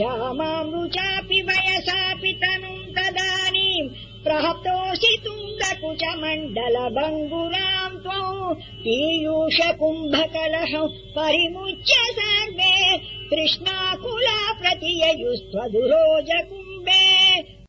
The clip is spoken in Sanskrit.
श्यामामृचापि वयसापि तनुम् तदानीम् प्रहतोऽसि मण्डल त्वौ पीयूषकुम्भकलहौ पीयूष परिमुच्य सर्वे कृष्णाकुला प्रति